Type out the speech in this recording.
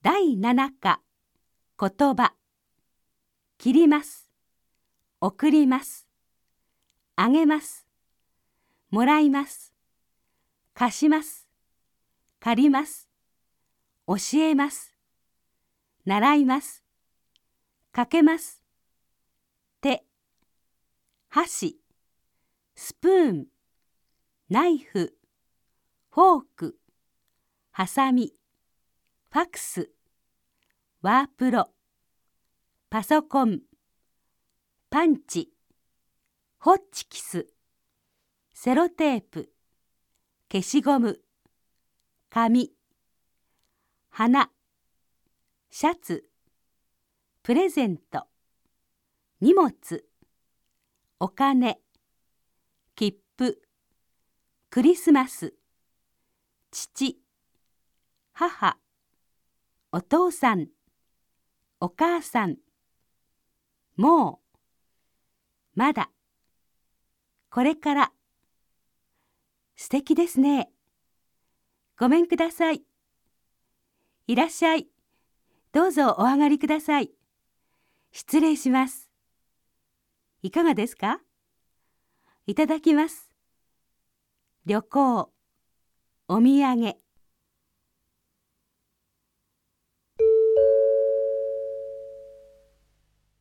第七課言葉。切ります。送ります。あげます。もらいます。貸します。借ります。教えます。習います。かけます。手箸スプーンナイフフォークハサミ。ファクスワープロパソコンパンチホッチキスセロテープ消しゴム紙花シャツプレゼント荷物お金切符クリスマス父母。お父さんお母さんもうまだこれから素敵ですね。ごめんください。いらっしゃい。どうぞお上がりください。失礼します。いかがですか？いただきます。旅行お土産。